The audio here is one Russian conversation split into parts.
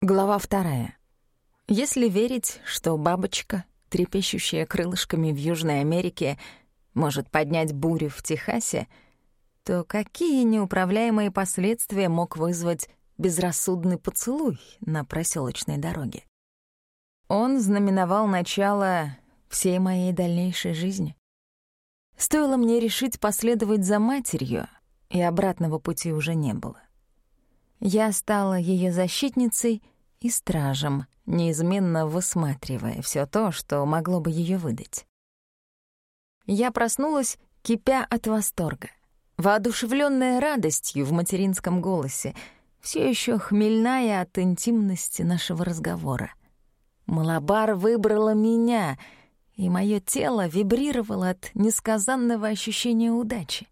Глава вторая. Если верить, что бабочка, трепещущая крылышками в Южной Америке, может поднять бурю в Техасе, то какие неуправляемые последствия мог вызвать безрассудный поцелуй на проселочной дороге? Он знаменовал начало всей моей дальнейшей жизни. Стоило мне решить последовать за матерью, и обратного пути уже не было. Я стала ее защитницей и стражем, неизменно высматривая все то, что могло бы ее выдать. Я проснулась, кипя от восторга, воодушевленная радостью в материнском голосе, все еще хмельная от интимности нашего разговора. Малабар выбрала меня, и мое тело вибрировало от несказанного ощущения удачи.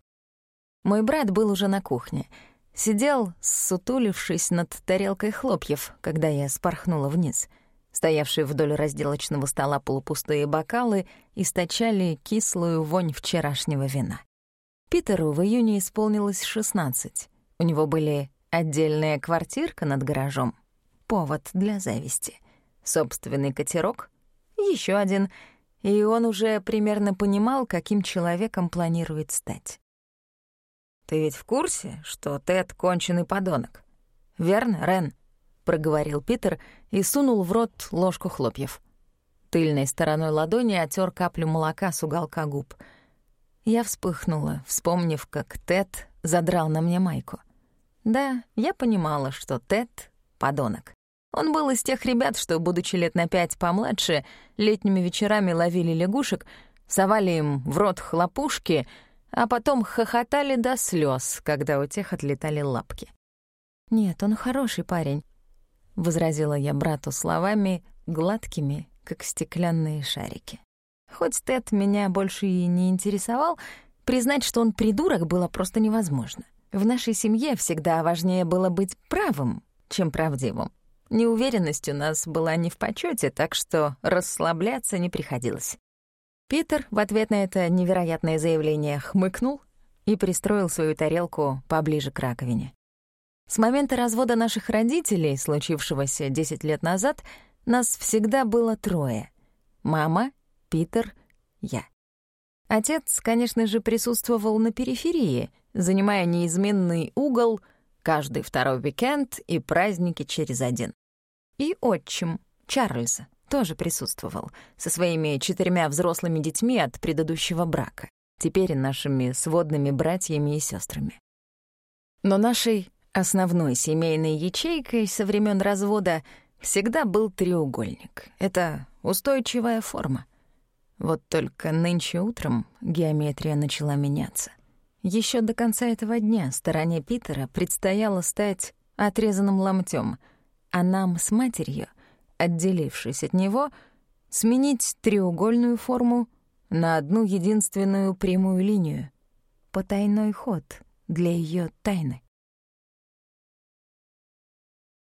Мой брат был уже на кухне — Сидел, сутулившись над тарелкой хлопьев, когда я спорхнула вниз. Стоявшие вдоль разделочного стола полупустые бокалы источали кислую вонь вчерашнего вина. Питеру в июне исполнилось 16. У него были отдельная квартирка над гаражом, повод для зависти, собственный катерок, еще один, и он уже примерно понимал, каким человеком планирует стать. «Ты ведь в курсе, что Тед — конченый подонок? Верно, Рен?» — проговорил Питер и сунул в рот ложку хлопьев. Тыльной стороной ладони отер каплю молока с уголка губ. Я вспыхнула, вспомнив, как Тед задрал на мне майку. Да, я понимала, что Тед — подонок. Он был из тех ребят, что, будучи лет на пять помладше, летними вечерами ловили лягушек, совали им в рот хлопушки — а потом хохотали до слез, когда у тех отлетали лапки. «Нет, он хороший парень», — возразила я брату словами, гладкими, как стеклянные шарики. Хоть Тед меня больше и не интересовал, признать, что он придурок, было просто невозможно. В нашей семье всегда важнее было быть правым, чем правдивым. Неуверенность у нас была не в почете, так что расслабляться не приходилось. Питер в ответ на это невероятное заявление хмыкнул и пристроил свою тарелку поближе к раковине. С момента развода наших родителей, случившегося 10 лет назад, нас всегда было трое. Мама, Питер, я. Отец, конечно же, присутствовал на периферии, занимая неизменный угол каждый второй уикенд и праздники через один. И отчим, Чарльза тоже присутствовал со своими четырьмя взрослыми детьми от предыдущего брака, теперь нашими сводными братьями и сестрами. Но нашей основной семейной ячейкой со времен развода всегда был треугольник. Это устойчивая форма. Вот только нынче утром геометрия начала меняться. Еще до конца этого дня стороне Питера предстояло стать отрезанным ломтем, а нам с матерью отделившись от него, сменить треугольную форму на одну единственную прямую линию. Потайной ход для ее тайны.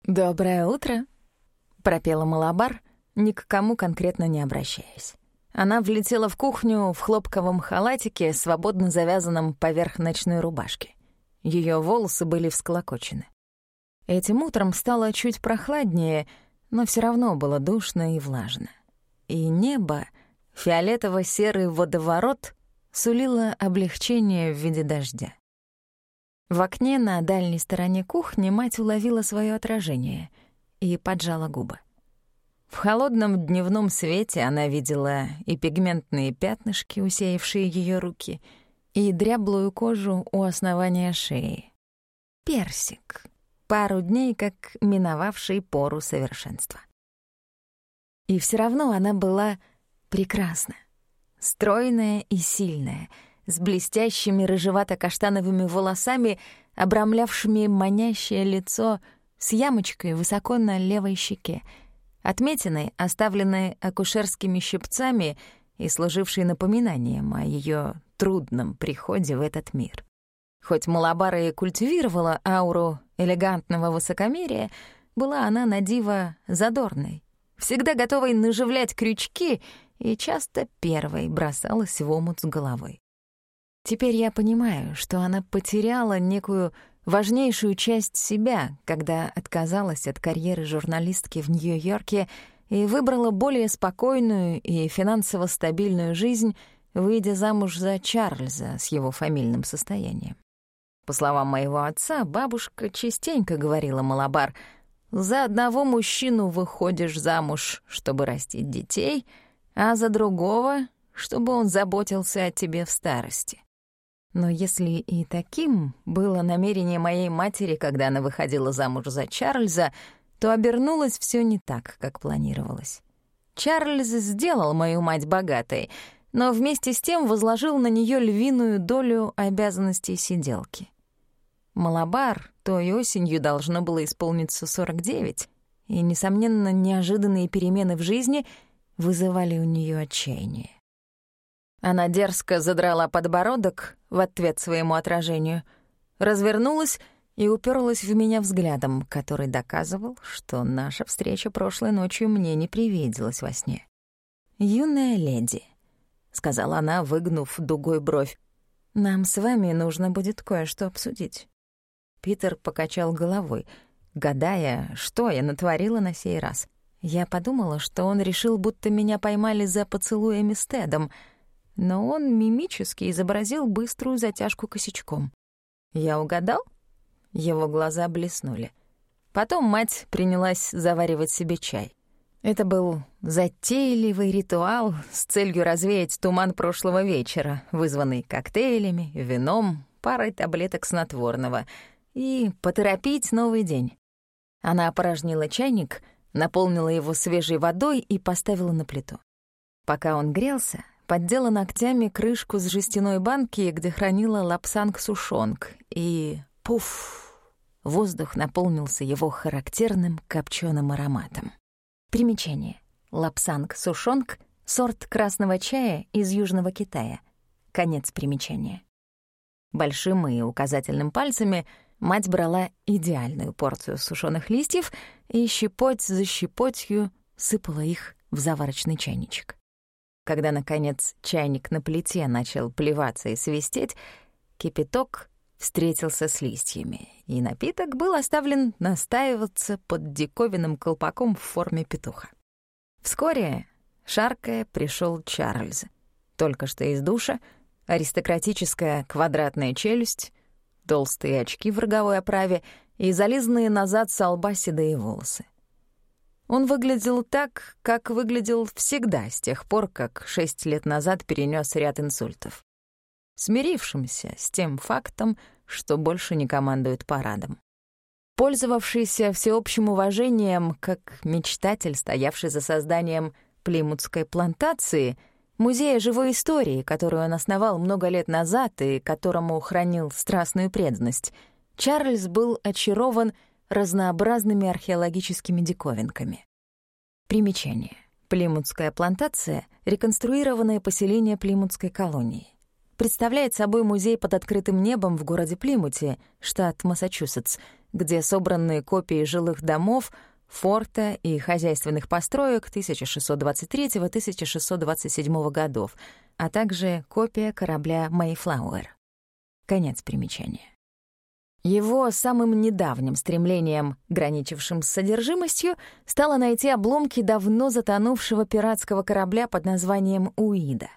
«Доброе утро», — пропела Малабар, ни к кому конкретно не обращаясь. Она влетела в кухню в хлопковом халатике, свободно завязанном поверх ночной рубашки. Ее волосы были всклокочены. Этим утром стало чуть прохладнее — но все равно было душно и влажно. И небо, фиолетово-серый водоворот, сулило облегчение в виде дождя. В окне на дальней стороне кухни мать уловила свое отражение и поджала губы. В холодном дневном свете она видела и пигментные пятнышки, усеявшие ее руки, и дряблую кожу у основания шеи. Персик, пару дней как миновавший пору совершенства. И все равно она была прекрасна, стройная и сильная, с блестящими рыжевато-каштановыми волосами, обрамлявшими манящее лицо с ямочкой высоко на левой щеке, отметиной, оставленной акушерскими щипцами и служившей напоминанием о ее трудном приходе в этот мир. Хоть Малабара и культивировала ауру элегантного высокомерия, была она на диво задорной, всегда готовой наживлять крючки и часто первой бросалась в омут с головой. Теперь я понимаю, что она потеряла некую важнейшую часть себя, когда отказалась от карьеры журналистки в Нью-Йорке и выбрала более спокойную и финансово стабильную жизнь, выйдя замуж за Чарльза с его фамильным состоянием. По словам моего отца, бабушка частенько говорила Малабар, «За одного мужчину выходишь замуж, чтобы растить детей, а за другого, чтобы он заботился о тебе в старости». Но если и таким было намерение моей матери, когда она выходила замуж за Чарльза, то обернулось все не так, как планировалось. Чарльз сделал мою мать богатой, но вместе с тем возложил на нее львиную долю обязанностей сиделки. Малабар той осенью должно было исполниться 49, и, несомненно, неожиданные перемены в жизни вызывали у нее отчаяние. Она дерзко задрала подбородок в ответ своему отражению, развернулась и уперлась в меня взглядом, который доказывал, что наша встреча прошлой ночью мне не привиделась во сне. «Юная леди», — сказала она, выгнув дугой бровь, — «нам с вами нужно будет кое-что обсудить». Питер покачал головой, гадая, что я натворила на сей раз. Я подумала, что он решил, будто меня поймали за поцелуями с Тедом — но он мимически изобразил быструю затяжку косячком. Я угадал? Его глаза блеснули. Потом мать принялась заваривать себе чай. Это был затейливый ритуал с целью развеять туман прошлого вечера, вызванный коктейлями, вином, парой таблеток снотворного, и поторопить новый день. Она опорожнила чайник, наполнила его свежей водой и поставила на плиту. Пока он грелся, поддела ногтями крышку с жестяной банки, где хранила лапсанг-сушонг, и пуф! Воздух наполнился его характерным копченым ароматом. Примечание. Лапсанг-сушонг — сорт красного чая из Южного Китая. Конец примечания. Большим и указательным пальцами мать брала идеальную порцию сушеных листьев и щепоть за щепотью сыпала их в заварочный чайничек. Когда, наконец, чайник на плите начал плеваться и свистеть, кипяток встретился с листьями, и напиток был оставлен настаиваться под диковинным колпаком в форме петуха. Вскоре, шаркая, пришел Чарльз. Только что из душа, аристократическая квадратная челюсть, толстые очки в роговой оправе и зализанные назад с лба седые волосы. Он выглядел так, как выглядел всегда с тех пор, как шесть лет назад перенес ряд инсультов. Смирившимся с тем фактом, что больше не командует парадом. Пользовавшийся всеобщим уважением, как мечтатель, стоявший за созданием Плимутской плантации, музея живой истории, которую он основал много лет назад и которому хранил страстную преданность, Чарльз был очарован разнообразными археологическими диковинками. Примечание. Плимутская плантация — реконструированное поселение Плимутской колонии. Представляет собой музей под открытым небом в городе Плимуте, штат Массачусетс, где собраны копии жилых домов, форта и хозяйственных построек 1623-1627 годов, а также копия корабля «Мэйфлауэр». Конец примечания. Его самым недавним стремлением, граничившим с содержимостью, стало найти обломки давно затонувшего пиратского корабля под названием «Уида».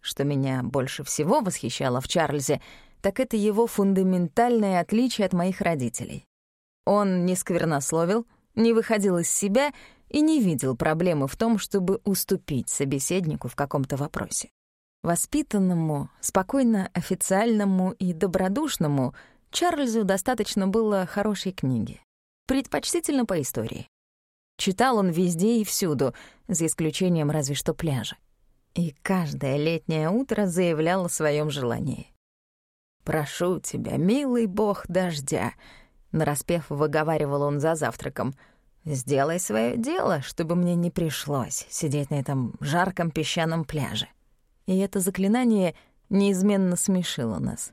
Что меня больше всего восхищало в Чарльзе, так это его фундаментальное отличие от моих родителей. Он не сквернословил, не выходил из себя и не видел проблемы в том, чтобы уступить собеседнику в каком-то вопросе. Воспитанному, спокойно официальному и добродушному — Чарльзу достаточно было хорошей книги, предпочтительно по истории. Читал он везде и всюду, за исключением разве что пляжа. И каждое летнее утро заявлял о своем желании. «Прошу тебя, милый бог дождя», — нараспев выговаривал он за завтраком, «сделай свое дело, чтобы мне не пришлось сидеть на этом жарком песчаном пляже». И это заклинание неизменно смешило нас.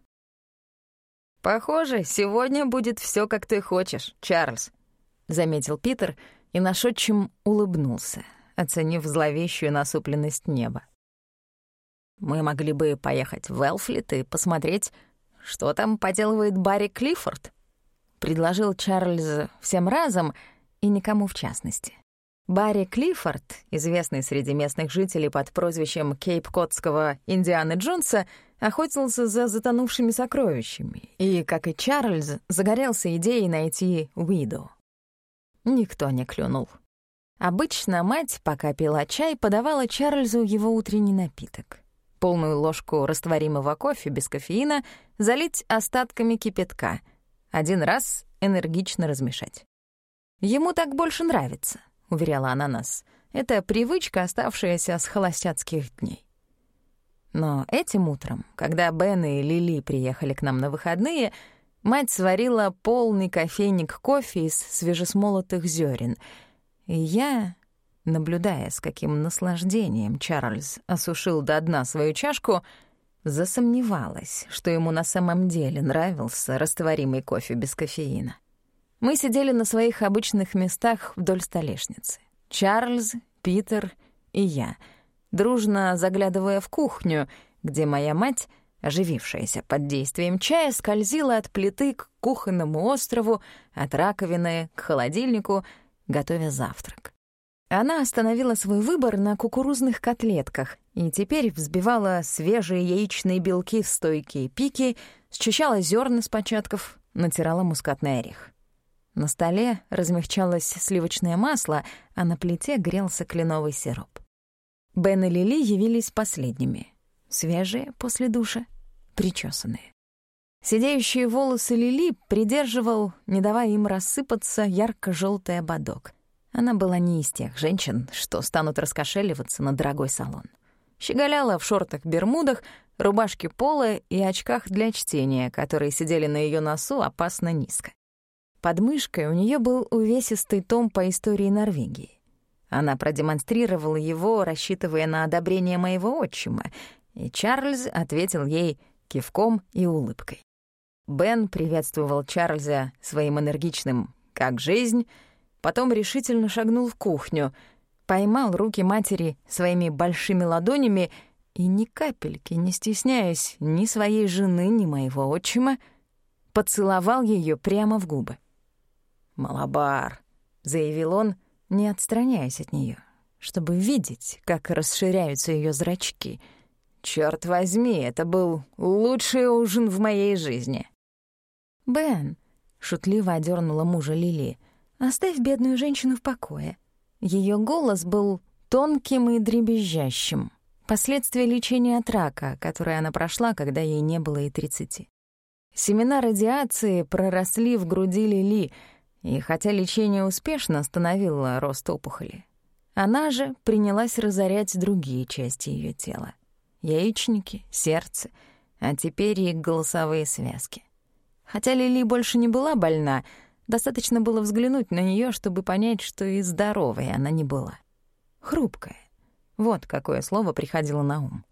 «Похоже, сегодня будет все, как ты хочешь, Чарльз», — заметил Питер и наш отчим улыбнулся, оценив зловещую насупленность неба. «Мы могли бы поехать в Элфлит и посмотреть, что там поделывает Барри Клиффорд», — предложил Чарльз всем разом и никому в частности. Барри Клиффорд, известный среди местных жителей под прозвищем Кейп-Котского Индианы Джонса, охотился за затонувшими сокровищами и, как и Чарльз, загорелся идеей найти Уиду. Никто не клюнул. Обычно мать, пока пила чай, подавала Чарльзу его утренний напиток. Полную ложку растворимого кофе без кофеина залить остатками кипятка. Один раз энергично размешать. «Ему так больше нравится», — уверяла она нас. «Это привычка, оставшаяся с холостяцких дней». Но этим утром, когда Бен и Лили приехали к нам на выходные, мать сварила полный кофейник кофе из свежесмолотых зерен — и я, наблюдая, с каким наслаждением Чарльз осушил до дна свою чашку, засомневалась, что ему на самом деле нравился растворимый кофе без кофеина. Мы сидели на своих обычных местах вдоль столешницы. Чарльз, Питер и я, дружно заглядывая в кухню, где моя мать, оживившаяся под действием чая, скользила от плиты к кухонному острову, от раковины к холодильнику — готовя завтрак. Она остановила свой выбор на кукурузных котлетках и теперь взбивала свежие яичные белки в стойкие пики, счищала зерна с початков, натирала мускатный орех. На столе размягчалось сливочное масло, а на плите грелся кленовый сироп. Бен и Лили явились последними. Свежие после душа, причесанные. Сидеющие волосы Лили придерживал, не давая им рассыпаться, ярко-желтый ободок. Она была не из тех женщин, что станут раскошеливаться на дорогой салон. Щеголяла в шортах-бермудах, рубашке пола и очках для чтения, которые сидели на ее носу опасно низко. Под мышкой у нее был увесистый том по истории Норвегии. Она продемонстрировала его, рассчитывая на одобрение моего отчима, и Чарльз ответил ей кивком и улыбкой. Бен приветствовал Чарльза своим энергичным «как жизнь», потом решительно шагнул в кухню, поймал руки матери своими большими ладонями и ни капельки, не стесняясь ни своей жены, ни моего отчима, поцеловал ее прямо в губы. «Малабар», — заявил он, не отстраняясь от нее, чтобы видеть, как расширяются ее зрачки. «Чёрт возьми, это был лучший ужин в моей жизни». «Бен», — шутливо одернула мужа Лили, — «оставь бедную женщину в покое». Ее голос был тонким и дребезжащим. Последствия лечения от рака, которое она прошла, когда ей не было и тридцати. Семена радиации проросли в груди Лили, и хотя лечение успешно остановило рост опухоли, она же принялась разорять другие части ее тела. Яичники, сердце, а теперь и голосовые связки. Хотя Лили больше не была больна, достаточно было взглянуть на нее, чтобы понять, что и здоровой она не была. Хрупкая. Вот какое слово приходило на ум.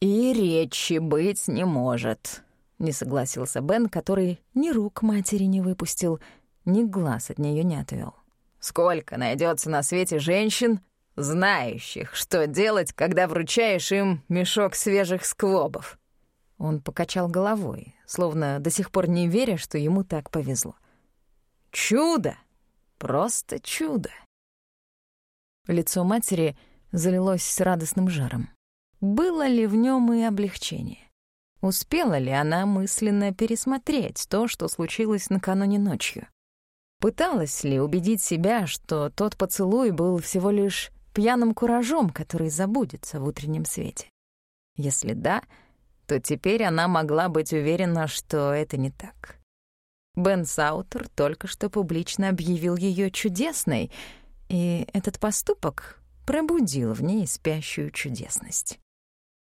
«И речи быть не может», — не согласился Бен, который ни рук матери не выпустил, ни глаз от нее не отвел. «Сколько найдется на свете женщин, знающих, что делать, когда вручаешь им мешок свежих сквобов?» Он покачал головой, словно до сих пор не веря, что ему так повезло. «Чудо! Просто чудо!» Лицо матери залилось с радостным жаром. Было ли в нем и облегчение? Успела ли она мысленно пересмотреть то, что случилось накануне ночью? Пыталась ли убедить себя, что тот поцелуй был всего лишь пьяным куражом, который забудется в утреннем свете? Если да, то теперь она могла быть уверена, что это не так. Бен Саутер только что публично объявил ее чудесной, и этот поступок пробудил в ней спящую чудесность.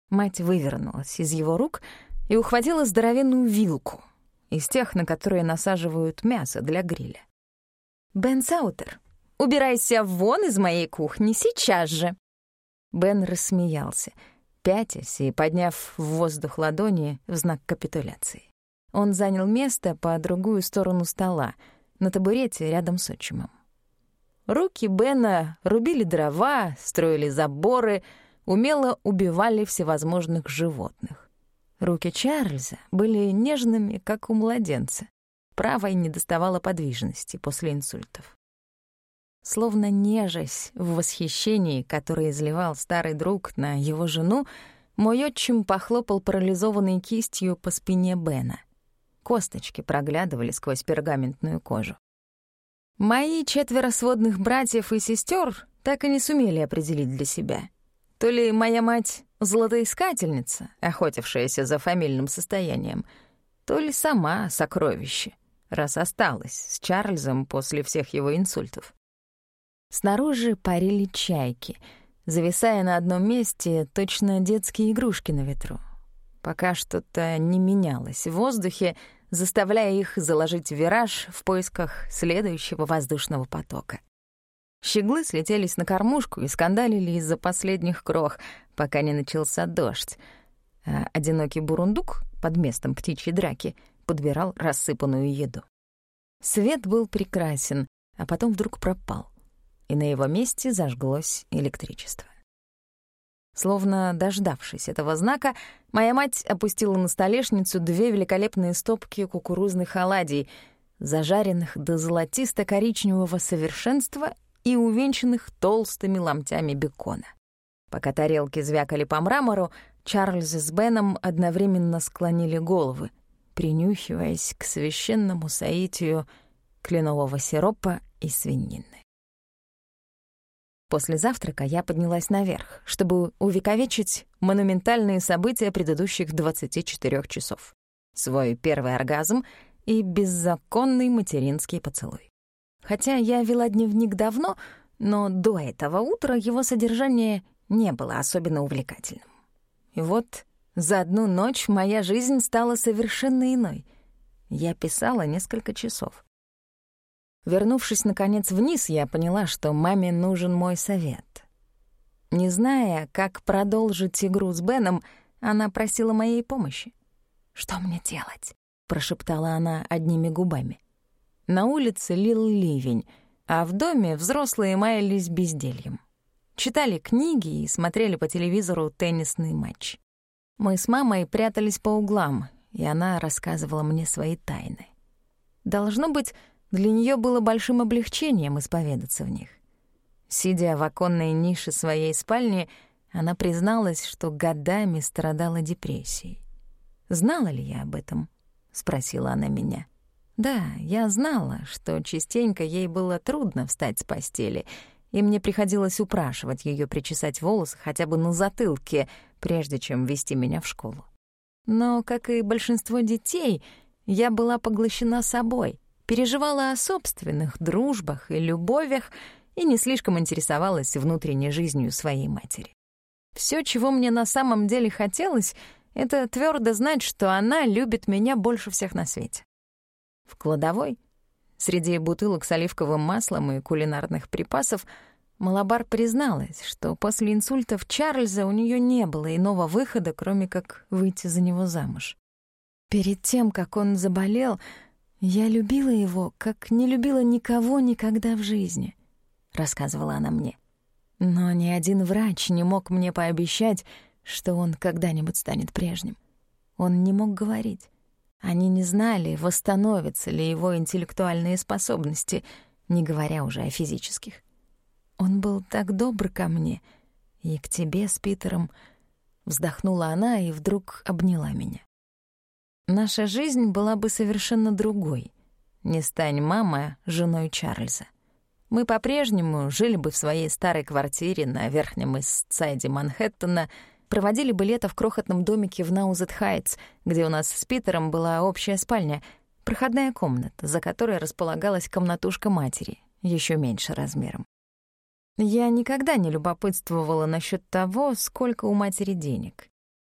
Мать вывернулась из его рук и ухватила здоровенную вилку, из тех, на которые насаживают мясо для гриля. «Бен Саутер, убирайся вон из моей кухни сейчас же!» Бен рассмеялся — пятясь и подняв в воздух ладони в знак капитуляции. Он занял место по другую сторону стола, на табурете рядом с отчимом. Руки Бена рубили дрова, строили заборы, умело убивали всевозможных животных. Руки Чарльза были нежными, как у младенца. правой недоставало подвижности после инсультов. Словно нежась в восхищении, которое изливал старый друг на его жену, мой отчим похлопал парализованной кистью по спине Бена. Косточки проглядывали сквозь пергаментную кожу. Мои четверо сводных братьев и сестер так и не сумели определить для себя. То ли моя мать — золотоискательница, охотившаяся за фамильным состоянием, то ли сама сокровище, раз осталась с Чарльзом после всех его инсультов. Снаружи парили чайки, зависая на одном месте точно детские игрушки на ветру. Пока что-то не менялось в воздухе, заставляя их заложить вираж в поисках следующего воздушного потока. Щеглы слетелись на кормушку и скандалили из-за последних крох, пока не начался дождь, а одинокий бурундук под местом птичьей драки подбирал рассыпанную еду. Свет был прекрасен, а потом вдруг пропал и на его месте зажглось электричество. Словно дождавшись этого знака, моя мать опустила на столешницу две великолепные стопки кукурузных оладий, зажаренных до золотисто-коричневого совершенства и увенчанных толстыми ломтями бекона. Пока тарелки звякали по мрамору, Чарльз с Беном одновременно склонили головы, принюхиваясь к священному соитию кленового сиропа и свинины. После завтрака я поднялась наверх, чтобы увековечить монументальные события предыдущих 24 часов. Свой первый оргазм и беззаконный материнский поцелуй. Хотя я вела дневник давно, но до этого утра его содержание не было особенно увлекательным. И вот за одну ночь моя жизнь стала совершенно иной. Я писала несколько часов. Вернувшись, наконец, вниз, я поняла, что маме нужен мой совет. Не зная, как продолжить игру с Беном, она просила моей помощи. «Что мне делать?» — прошептала она одними губами. На улице лил ливень, а в доме взрослые маялись бездельем. Читали книги и смотрели по телевизору теннисный матч. Мы с мамой прятались по углам, и она рассказывала мне свои тайны. Должно быть, для нее было большим облегчением исповедаться в них. Сидя в оконной нише своей спальни, она призналась, что годами страдала депрессией. «Знала ли я об этом?» — спросила она меня. «Да, я знала, что частенько ей было трудно встать с постели, и мне приходилось упрашивать ее причесать волосы хотя бы на затылке, прежде чем вести меня в школу. Но, как и большинство детей, я была поглощена собой — переживала о собственных дружбах и любовях и не слишком интересовалась внутренней жизнью своей матери. Все, чего мне на самом деле хотелось, это твердо знать, что она любит меня больше всех на свете. В кладовой, среди бутылок с оливковым маслом и кулинарных припасов, Малабар призналась, что после инсультов Чарльза у нее не было иного выхода, кроме как выйти за него замуж. Перед тем, как он заболел, «Я любила его, как не любила никого никогда в жизни», — рассказывала она мне. «Но ни один врач не мог мне пообещать, что он когда-нибудь станет прежним. Он не мог говорить. Они не знали, восстановятся ли его интеллектуальные способности, не говоря уже о физических. Он был так добр ко мне и к тебе с Питером. Вздохнула она и вдруг обняла меня. Наша жизнь была бы совершенно другой. Не стань мама женой Чарльза. Мы по-прежнему жили бы в своей старой квартире на верхнем Ист-Сайде Манхэттена, проводили бы лето в крохотном домике в Наузет-Хайтс, где у нас с Питером была общая спальня, проходная комната, за которой располагалась комнатушка матери, еще меньше размером. Я никогда не любопытствовала насчет того, сколько у матери денег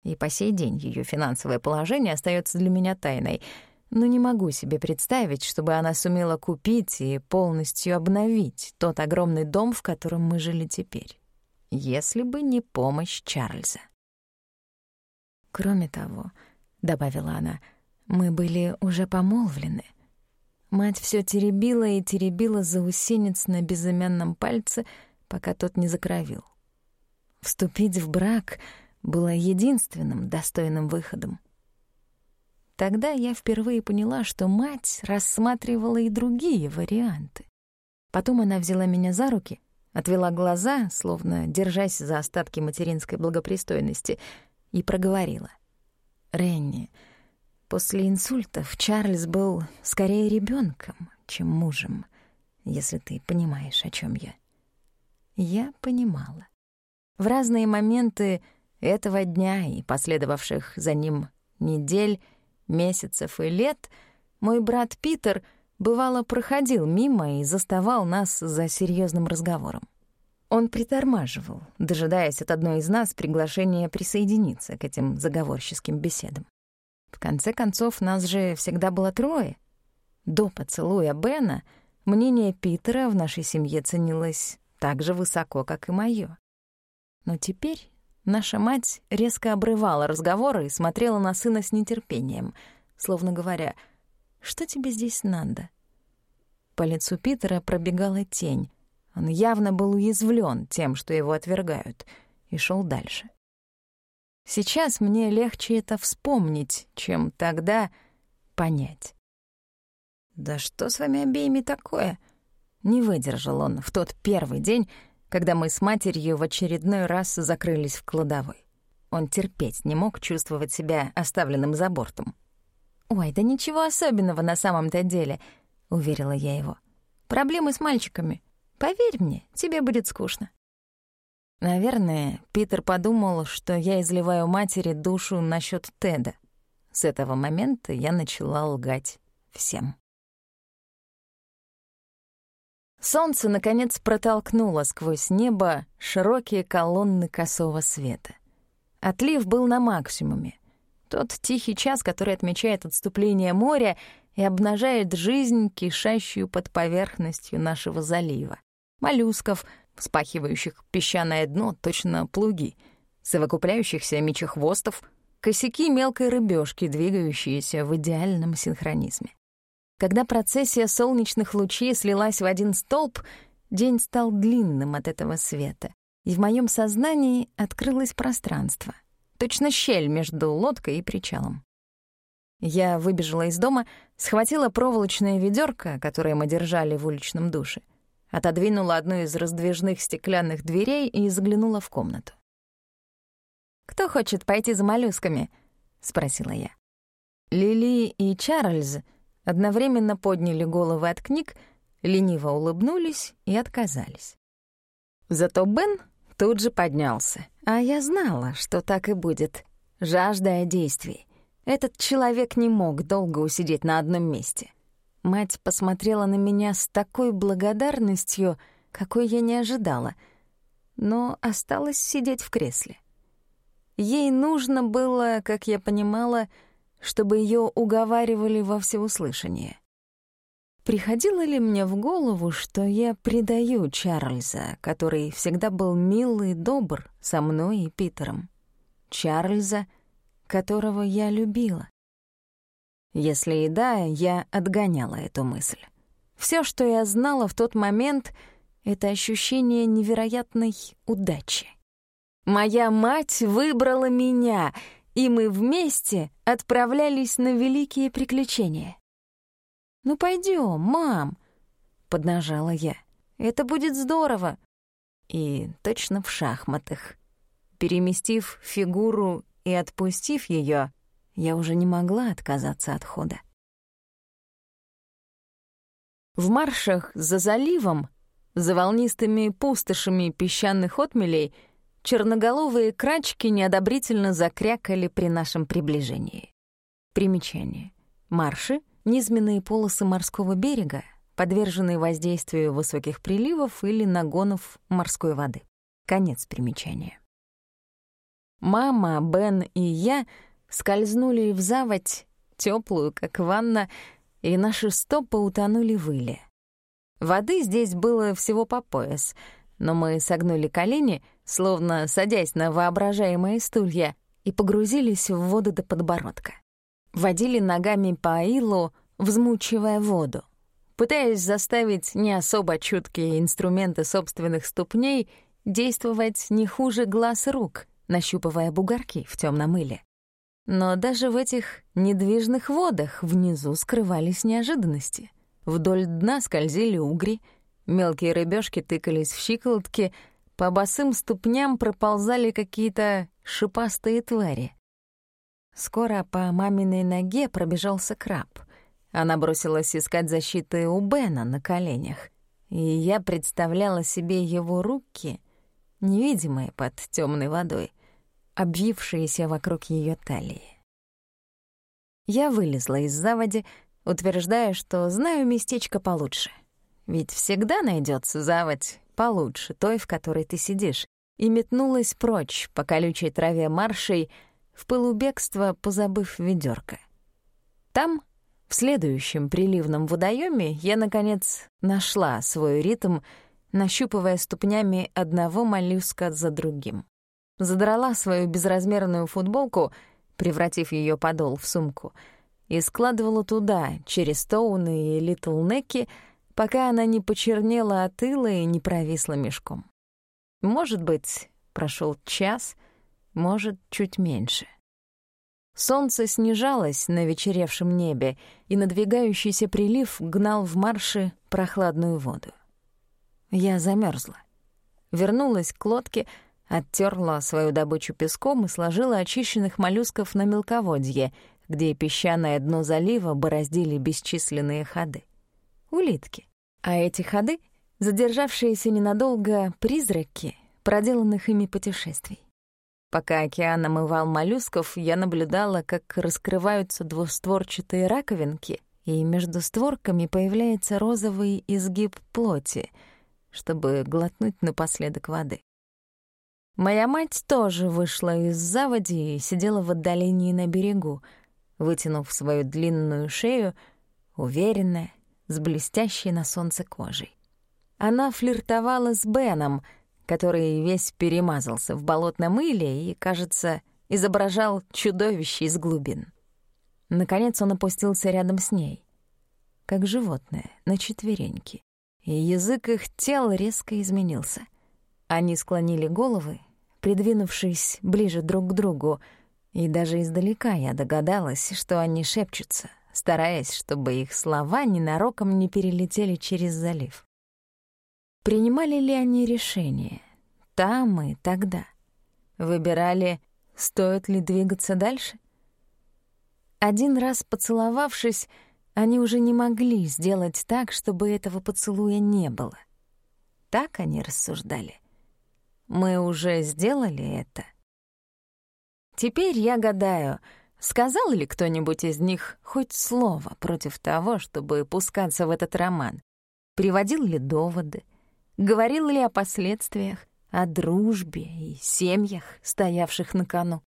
и по сей день ее финансовое положение остается для меня тайной, но не могу себе представить, чтобы она сумела купить и полностью обновить тот огромный дом, в котором мы жили теперь, если бы не помощь Чарльза. «Кроме того», — добавила она, — «мы были уже помолвлены». Мать все теребила и теребила заусенец на безымянном пальце, пока тот не закровил. Вступить в брак — было единственным достойным выходом. Тогда я впервые поняла, что мать рассматривала и другие варианты. Потом она взяла меня за руки, отвела глаза, словно держась за остатки материнской благопристойности, и проговорила. «Ренни, после инсультов Чарльз был скорее ребенком, чем мужем, если ты понимаешь, о чем я». Я понимала. В разные моменты этого дня и последовавших за ним недель — месяцев и лет мой брат Питер бывало проходил мимо и заставал нас за серьезным разговором. Он притормаживал, дожидаясь от одной из нас приглашения присоединиться к этим заговорческим беседам. В конце концов, нас же всегда было трое. До поцелуя Бена мнение Питера в нашей семье ценилось так же высоко, как и моё. Но теперь Наша мать резко обрывала разговоры и смотрела на сына с нетерпением, словно говоря, «Что тебе здесь надо?» По лицу Питера пробегала тень. Он явно был уязвлен тем, что его отвергают, и шел дальше. Сейчас мне легче это вспомнить, чем тогда понять. «Да что с вами обеими такое?» Не выдержал он в тот первый день, когда мы с матерью в очередной раз закрылись в кладовой. Он терпеть не мог чувствовать себя оставленным за бортом. «Ой, да ничего особенного на самом-то деле», — уверила я его. «Проблемы с мальчиками. Поверь мне, тебе будет скучно». Наверное, Питер подумал, что я изливаю матери душу насчет Теда. С этого момента я начала лгать всем. Солнце, наконец, протолкнуло сквозь небо широкие колонны косого света. Отлив был на максимуме. Тот тихий час, который отмечает отступление моря и обнажает жизнь, кишащую под поверхностью нашего залива. Моллюсков, вспахивающих песчаное дно, точно плуги, совокупляющихся мечехвостов, косяки мелкой рыбешки, двигающиеся в идеальном синхронизме. Когда процессия солнечных лучей слилась в один столб, день стал длинным от этого света, и в моем сознании открылось пространство, точно щель между лодкой и причалом. Я выбежала из дома, схватила проволочное ведерко, которое мы держали в уличном душе, отодвинула одну из раздвижных стеклянных дверей и заглянула в комнату. «Кто хочет пойти за моллюсками?» — спросила я. Лили и Чарльз одновременно подняли головы от книг, лениво улыбнулись и отказались. Зато Бен тут же поднялся, а я знала, что так и будет, жаждая действий. Этот человек не мог долго усидеть на одном месте. Мать посмотрела на меня с такой благодарностью, какой я не ожидала, но осталась сидеть в кресле. Ей нужно было, как я понимала, чтобы ее уговаривали во всеуслышание. Приходило ли мне в голову, что я предаю Чарльза, который всегда был мил и добр со мной и Питером? Чарльза, которого я любила? Если и да, я отгоняла эту мысль. Все, что я знала в тот момент, — это ощущение невероятной удачи. Моя мать выбрала меня, и мы вместе отправлялись на великие приключения. «Ну пойдем, мам», — поднажала я. «Это будет здорово». И точно в шахматах. Переместив фигуру и отпустив ее, я уже не могла отказаться от хода. В маршах за заливом, за волнистыми пустошами песчаных отмелей — черноголовые крачки неодобрительно закрякали при нашем приближении. Примечание. Марши — низменные полосы морского берега, подверженные воздействию высоких приливов или нагонов морской воды. Конец примечания. Мама, Бен и я скользнули в заводь, теплую, как ванна, и наши стопы утонули в иле. Воды здесь было всего по пояс — но мы согнули колени, словно садясь на воображаемые стулья, и погрузились в воду до подбородка. Водили ногами по илу, взмучивая воду, пытаясь заставить не особо чуткие инструменты собственных ступней действовать не хуже глаз рук, нащупывая бугорки в темном мыле. Но даже в этих недвижных водах внизу скрывались неожиданности. Вдоль дна скользили угри, мелкие рыбешки тыкались в щиколотки, по босым ступням проползали какие-то шипастые твари. Скоро по маминой ноге пробежался краб. Она бросилась искать защиты у Бена на коленях, и я представляла себе его руки, невидимые под темной водой, обвившиеся вокруг ее талии. Я вылезла из заводи, утверждая, что знаю местечко получше. Ведь всегда найдется заводь получше той, в которой ты сидишь, и метнулась прочь по колючей траве маршей, в полубегство позабыв ведерко. Там, в следующем приливном водоеме, я, наконец, нашла свой ритм, нащупывая ступнями одного моллюска за другим задрала свою безразмерную футболку, превратив ее подол в сумку, и складывала туда, через Тоуны и Литл Неки, пока она не почернела от ила и не провисла мешком. Может быть, прошел час, может, чуть меньше. Солнце снижалось на вечеревшем небе, и надвигающийся прилив гнал в марше прохладную воду. Я замерзла. Вернулась к лодке — Оттерла свою добычу песком и сложила очищенных моллюсков на мелководье, где песчаное дно залива бороздили бесчисленные ходы. Улитки. А эти ходы — задержавшиеся ненадолго призраки проделанных ими путешествий. Пока океан омывал моллюсков, я наблюдала, как раскрываются двустворчатые раковинки, и между створками появляется розовый изгиб плоти, чтобы глотнуть напоследок воды. Моя мать тоже вышла из заводи и сидела в отдалении на берегу, вытянув свою длинную шею, уверенная, с блестящей на солнце кожей. Она флиртовала с Беном, который весь перемазался в болотном иле и, кажется, изображал чудовище из глубин. Наконец он опустился рядом с ней, как животное, на четвереньки, и язык их тел резко изменился — они склонили головы, придвинувшись ближе друг к другу, и даже издалека я догадалась, что они шепчутся, стараясь, чтобы их слова ненароком не перелетели через залив. Принимали ли они решение? Там и тогда. Выбирали, стоит ли двигаться дальше? Один раз поцеловавшись, они уже не могли сделать так, чтобы этого поцелуя не было. Так они рассуждали. Мы уже сделали это. Теперь я гадаю, сказал ли кто-нибудь из них хоть слово против того, чтобы пускаться в этот роман? Приводил ли доводы? Говорил ли о последствиях, о дружбе и семьях, стоявших на кону?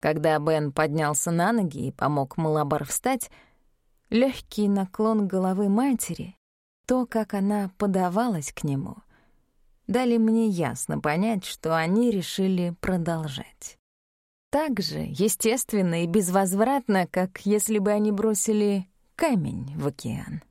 Когда Бен поднялся на ноги и помог Малабар встать, легкий наклон головы матери, то, как она подавалась к нему — дали мне ясно понять, что они решили продолжать. Так же, естественно и безвозвратно, как если бы они бросили камень в океан.